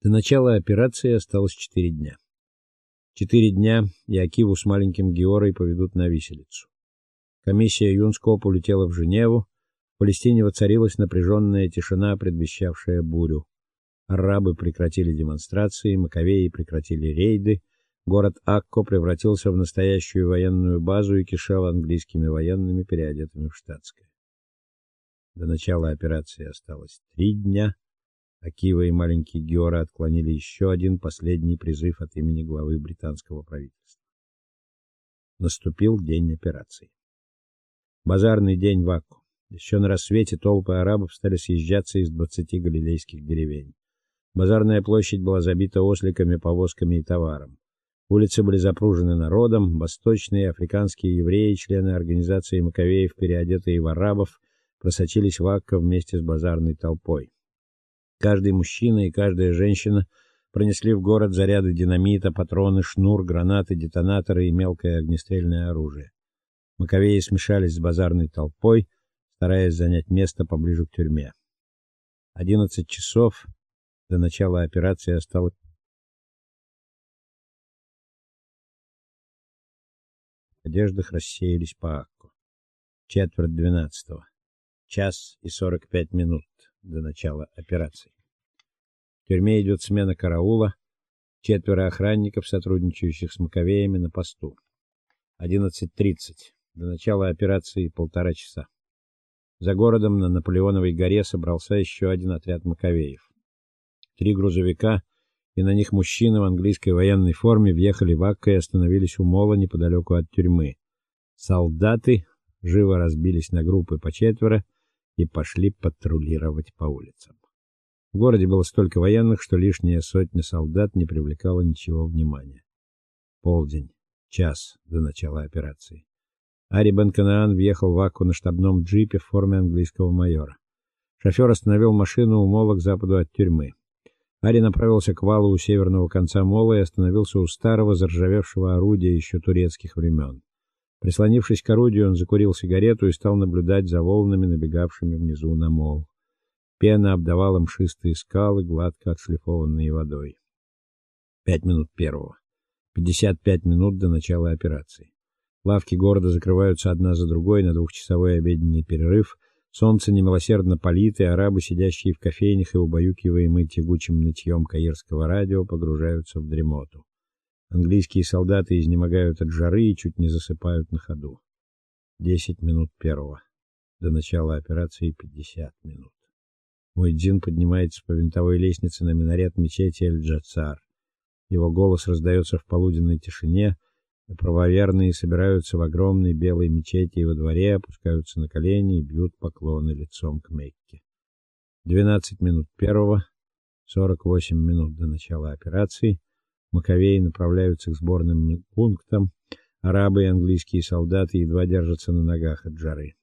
До начала операции осталось четыре дня. Четыре дня и Акиву с маленьким Георой поведут на виселицу. Комиссия Юнскоп улетела в Женеву. В Палестине воцарилась напряженная тишина, предвещавшая бурю. Арабы прекратили демонстрации, маковеи прекратили рейды. Город Акко превратился в настоящую военную базу и кишел английскими военными, переодетыми в штатское. До начала операции осталось три дня. Акива и маленький Геора отклонили еще один последний призыв от имени главы британского правительства. Наступил день операции. Базарный день в Акку. Еще на рассвете толпы арабов стали съезжаться из двадцати галилейских деревень. Базарная площадь была забита осликами, повозками и товаром. Улицы были запружены народом, восточные африканские евреи, члены организации Маковеев, переодетые в арабов, просочились в Акко вместе с базарной толпой. Каждый мужчина и каждая женщина пронесли в город заряды динамита, патроны, шнур, гранаты, детонаторы и мелкое огнестрельное оружие. Маковеи смешались с базарной толпой, стараясь занять место поближе к тюрьме. 11 часов до начала операции осталось одеждах рассеялись по Акку. Четверть двенадцатого. Час и сорок пять минут до начала операции. В тюрьме идет смена караула, четверо охранников, сотрудничающих с Маковеями на посту. 11:30. До начала операции полтора часа. За городом на Наполеоновой горе собрался еще один отряд Маковеев. Три грузовика и на них мужчины в английской военной форме въехали в Акко и остановились у мола неподалеку от тюрьмы. Солдаты живо разбились на группы по четверо и пошли патрулировать по улицам. В городе было столько военных, что лишняя сотня солдат не привлекала ничего внимания. Полдень, час до начала операции. Ари Бенканаан въехал в Акку на штабном джипе в форме английского майора. Шофер остановил машину у мола к западу от тюрьмы. Ари направился к валу у северного конца мола и остановился у старого заржавевшего орудия еще турецких времен. Прислонившись к орудию, он закурил сигарету и стал наблюдать за волнами, набегавшими внизу на мол. Пена обдавала мшистые скалы, гладко отшлифованные водой. Пять минут первого. Пятьдесят пять минут до начала операции. Лавки города закрываются одна за другой на двухчасовой обеденный перерыв. Солнце немилосердно палит, и арабы, сидящие в кофейнях и убаюкиваемые тягучим нытьем каирского радио, погружаются в дремоту. Английские солдаты изнемогают от жары и чуть не засыпают на ходу. Десять минут первого. До начала операции пятьдесят минут. Муэдзин поднимается по винтовой лестнице на минарет мечети Эль-Джацар. Его голос раздается в полуденной тишине, и правоверные собираются в огромной белой мечети и во дворе, опускаются на колени и бьют поклоны лицом к Мекке. Двенадцать минут первого, сорок восемь минут до начала операции. Маковеи направляются к сборным пунктам. Арабы и английские солдаты едва держатся на ногах от жары.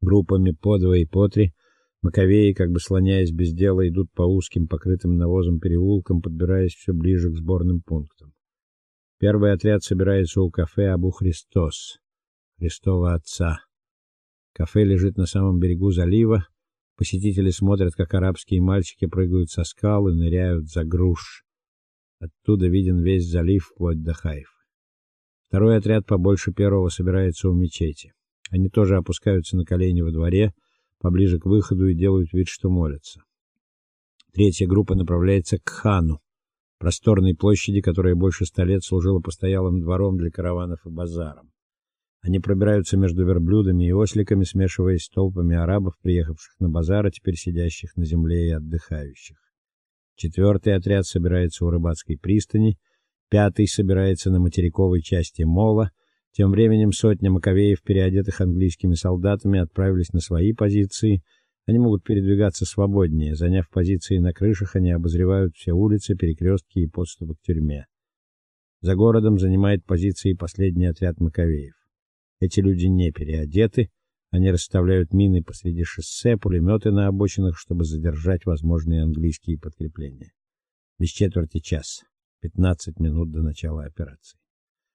Группами по два и по три Маковеи, как бы слоняясь без дела, идут по узким, покрытым навозом переулкам, подбираясь все ближе к сборным пунктам. Первый отряд собирается у кафе Абу Христос, Христова Отца. Кафе лежит на самом берегу залива. Посетители смотрят, как арабские мальчики прыгают со скал и ныряют за груш. Оттуда виден весь залив вплоть до Хайфы. Второй отряд побольше первого собирается у мечети. Они тоже опускаются на колени во дворе, поближе к выходу и делают вид, что молятся. Третья группа направляется к хану, просторной площади, которая больше ста лет служила постоялым двором для караванов и базаров. Они пробираются между верблюдами и осликами, смешиваясь с толпами арабов, приехавших на базар, а теперь сидящих на земле и отдыхающих. Четвертый отряд собирается у рыбацкой пристани, пятый собирается на материковой части мола. Тем временем сотня маковеев, переодетых английскими солдатами, отправились на свои позиции. Они могут передвигаться свободнее. Заняв позиции на крышах, они обозревают все улицы, перекрестки и подступы к тюрьме. За городом занимает позиции последний отряд маковеев. Эти люди не переодеты, они расставляют мины посреди шоссе, пулеметы на обочинах, чтобы задержать возможные английские подкрепления. Без четверти час, 15 минут до начала операции.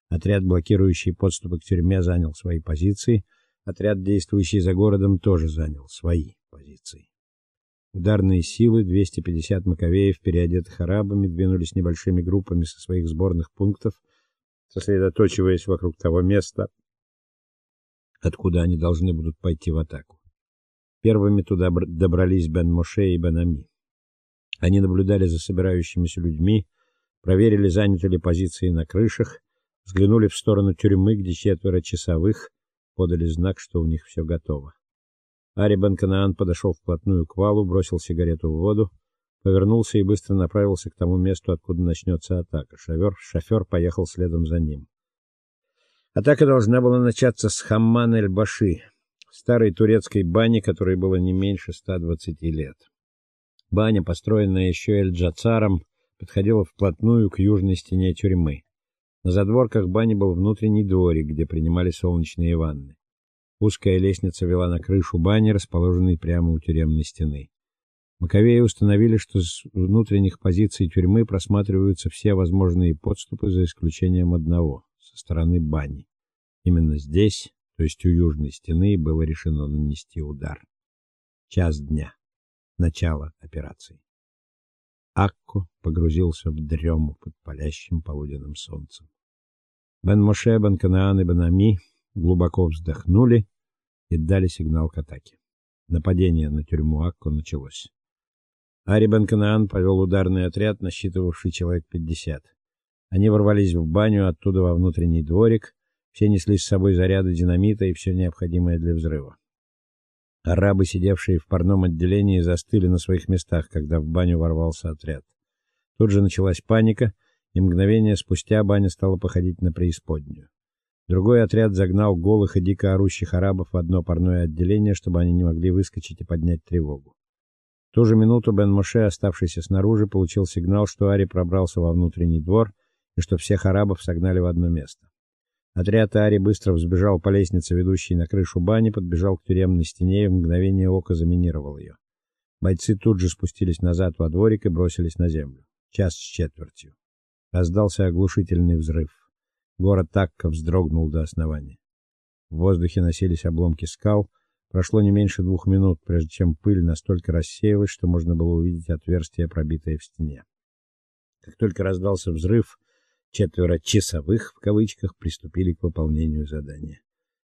Отряд, блокирующий подступы к тюрьме, занял свои позиции. Отряд, действующий за городом, тоже занял свои позиции. Ударные силы 250 маковеев, переодетых арабами, двинулись небольшими группами со своих сборных пунктов, сосредотачиваясь вокруг того места, откуда они должны будут пойти в атаку. Первыми туда добрались Бен-Моше и Бен-Ами. Они наблюдали за собирающимися людьми, проверили, заняты ли позиции на крышах, взглянули в сторону тюрьмы, где четверо часовых подали знак, что у них все готово. Ари Бен-Канаан подошел вплотную к валу, бросил сигарету в воду, повернулся и быстро направился к тому месту, откуда начнется атака. Шофер, шофер поехал следом за ним. Атака должна была начаться с Хамман-эль-Баши, старой турецкой бани, которой было не меньше 120 лет. Баня, построенная еще Эль-Джацаром, подходила вплотную к южной стене тюрьмы. На задворках бани был внутренний дворик, где принимали солнечные ванны. Узкая лестница вела на крышу бани, расположенной прямо у тюремной стены. Маковеи установили, что с внутренних позиций тюрьмы просматриваются все возможные подступы за исключением одного со стороны бани. Именно здесь, то есть у южной стены, было решено нанести удар. Час дня. Начало операции. Акко погрузился в дрему под палящим полуденным солнцем. Бен-Моше, Бен-Канаан и Бен-Ами глубоко вздохнули и дали сигнал к атаке. Нападение на тюрьму Акко началось. Ари Бен-Канаан повел ударный отряд, насчитывавший человек 50. Они ворвались в баню, оттуда во внутренний дворик, все несли с собой заряды динамита и все необходимое для взрыва. Арабы, сидевшие в парном отделении, застыли на своих местах, когда в баню ворвался отряд. Тут же началась паника, и мгновение спустя баня стала походить на преисподнюю. Другой отряд загнал голых и дико орущих арабов в одно парное отделение, чтобы они не могли выскочить и поднять тревогу. В ту же минуту Бен Моше, оставшийся снаружи, получил сигнал, что Ари пробрался во внутренний двор и что всех арабов согнали в одно место. Отряд Ари быстро взбежал по лестнице, ведущей на крышу бани, подбежал к тюремной стене и в мгновение ока заминировал ее. Бойцы тут же спустились назад во дворик и бросились на землю. Час с четвертью. Раздался оглушительный взрыв. Город Такка вздрогнул до основания. В воздухе носились обломки скал. Прошло не меньше двух минут, прежде чем пыль настолько рассеялась, что можно было увидеть отверстие, пробитое в стене. Как только раздался взрыв, четверо часовых в кавычках приступили к выполнению задания.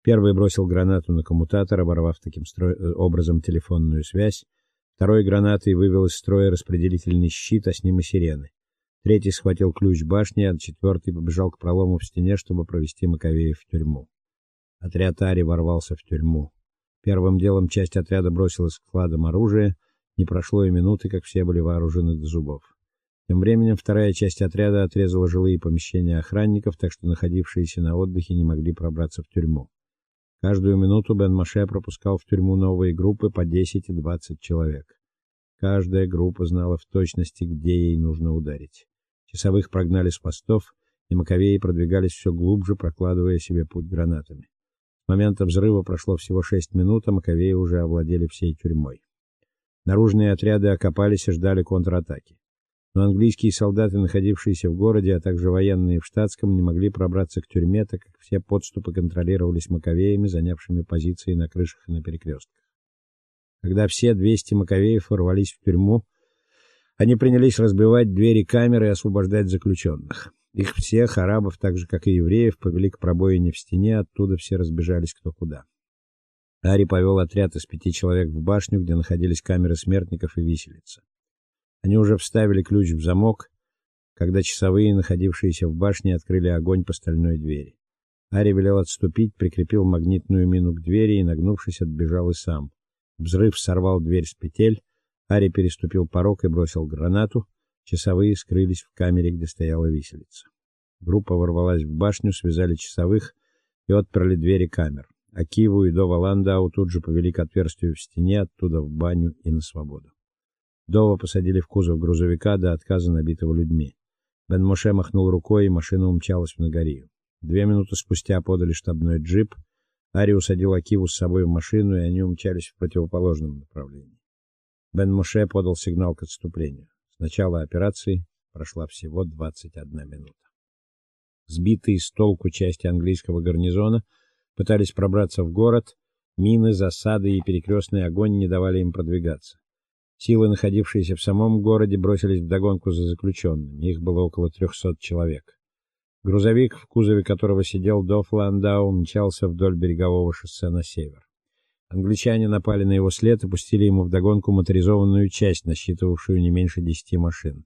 Первый бросил гранату на коммутатор, оборвав таким строй... Э, образом телефонную связь. Второй гранатой вывел из строя распределительный щит, а с ним и сирены. Третий схватил ключ башни, а четвертый побежал к пролому в стене, чтобы провести Маковеев в тюрьму. Отряд Ари ворвался в тюрьму. Первым делом часть отряда бросилась к складам оружия. Не прошло и минуты, как все были вооружены до зубов. Тем временем вторая часть отряда отрезала жилые помещения охранников, так что находившиеся на отдыхе не могли пробраться в тюрьму. Каждую минуту Бен Маше пропускал в тюрьму новые группы по 10 и 20 человек. Каждая группа знала в точности, где ей нужно ударить. Часовых прогнали с постов, и маковеи продвигались все глубже, прокладывая себе путь гранатами. С момента взрыва прошло всего шесть минут, а маковеи уже овладели всей тюрьмой. Наружные отряды окопались и ждали контратаки. Но английские солдаты, находившиеся в городе, а также военные в штатском, не могли пробраться к тюрьме, так как все подступы контролировались маковеями, занявшими позиции на крышах и на перекрестках. Когда все 200 маковеев ворвались в тюрьму, они принялись разбивать двери камеры и освобождать заключенных. Их всех, арабов, так же как и евреев, повели к пробоине в стене, оттуда все разбежались кто куда. Ари повел отряд из пяти человек в башню, где находились камеры смертников и виселица. Они уже вставили ключ в замок, когда часовые, находившиеся в башне, открыли огонь по стальной двери. Ари велел отступить, прикрепил магнитную мину к двери и, нагнувшись, отбежал и сам. Взрыв сорвал дверь с петель. Ари переступил порог и бросил гранату. Часовые скрылись в камере, где стояла виселица. Группа ворвалась в башню, связали часовых и отперли двери камер. Акиву и Дова Ландау тут же повели к отверстию в стене, оттуда в баню и на свободу. Дова посадили в кузов грузовика до отказа набитого людьми. Бен Моше махнул рукой, и машина умчалась в Нагорию. Две минуты спустя подали штабной джип — Ари усадил Акиву с собой в машину, и они умчались в противоположном направлении. Бен Моше подал сигнал к отступлению. С начала операции прошла всего 21 минута. Сбитые с толку части английского гарнизона пытались пробраться в город, мины, засады и перекрестный огонь не давали им продвигаться. Силы, находившиеся в самом городе, бросились в догонку за заключенными. Их было около 300 человек. Грузовик, в кузове которого сидел Доф Ландау, мчался вдоль берегового шоссе на север. Англичане напали на его след и пустили ему вдогонку моторизованную часть, насчитывавшую не меньше десяти машин.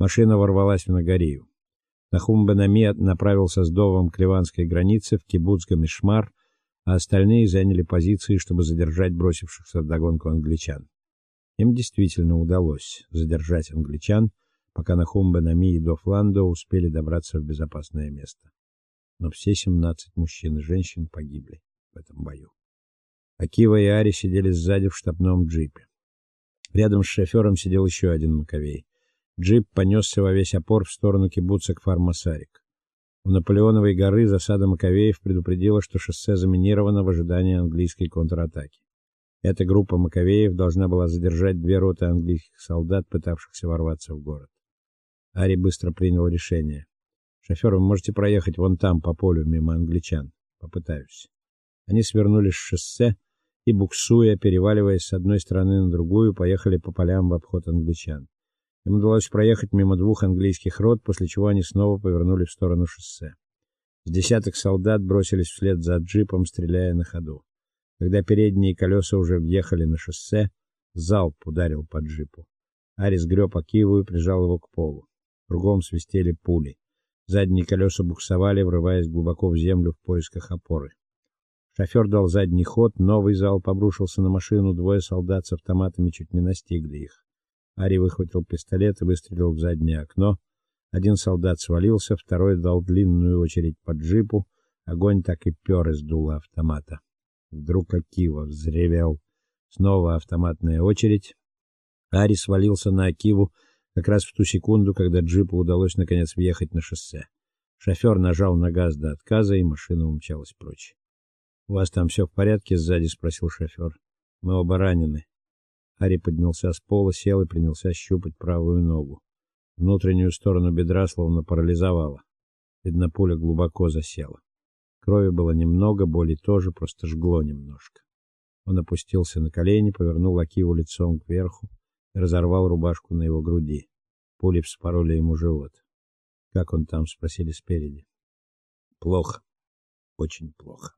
Машина ворвалась в Нагорию. Нахум Бенами направился с Довом к ливанской границе в кибуц Гамишмар, а остальные заняли позиции, чтобы задержать бросившихся вдогонку англичан. Им действительно удалось задержать англичан, пока Нахум Бенами и Дофландо успели добраться в безопасное место. Но все 17 мужчин и женщин погибли в этом бою. Акива и Ари сидели сзади в штабном джипе. Рядом с шофёром сидел еще один Маковей. Джип понесся во весь опор в сторону кибуца к Фармасарик. У Наполеоновой горы засада Маковеев предупредила, что шоссе заминировано в ожидании английской контратаки. Эта группа Маковеев должна была задержать две роты английских солдат, пытавшихся ворваться в город. Ари быстро принял решение. Шофёр, вы можете проехать вон там по полю мимо англичан. Попытаюсь. Они свернули с шоссе и буксуя, переваливаясь с одной стороны на другую, поехали по полям в обход англичан. Им удалось проехать мимо двух английских рот, после чего они снова повернули в сторону шоссе. С десяток солдат бросились вслед за джипом, стреляя на ходу. Когда передние колеса уже въехали на шоссе, залп ударил по джипу. Арис греб Акиву и прижал его к полу. Кругом свистели пули. Задние колеса буксовали, врываясь глубоко в землю в поисках опоры. Шофёр дал задний ход, новый залп обрушился на машину, двое солдат с автоматами чуть не настигли их. Ари выхватил пистолет и выстрелил в заднее окно. Один солдат свалился, второй дал длинную очередь по джипу. Огонь так и пёр из дула автомата. Вдруг Акива взревел. Снова автоматная очередь. Ари свалился на Акиву как раз в ту секунду, когда джипу удалось наконец въехать на шоссе. Шофёр нажал на газ до отказа, и машина умчалась прочь. У вас там все в порядке сзади, спросил шофёр. Мы оба ранены. Ари поднялся с пола, сел и принялся щупать правую ногу. Внутреннюю сторону бедра словно парализовало. Видно, пуля глубоко засела. Крови было немного, боли тоже, просто жгло немножко. Он опустился на колени, повернул Акиву лицом кверху и разорвал рубашку на его груди. Пули вспороли ему живот. Как он там, спросили спереди. Плохо. Очень плохо.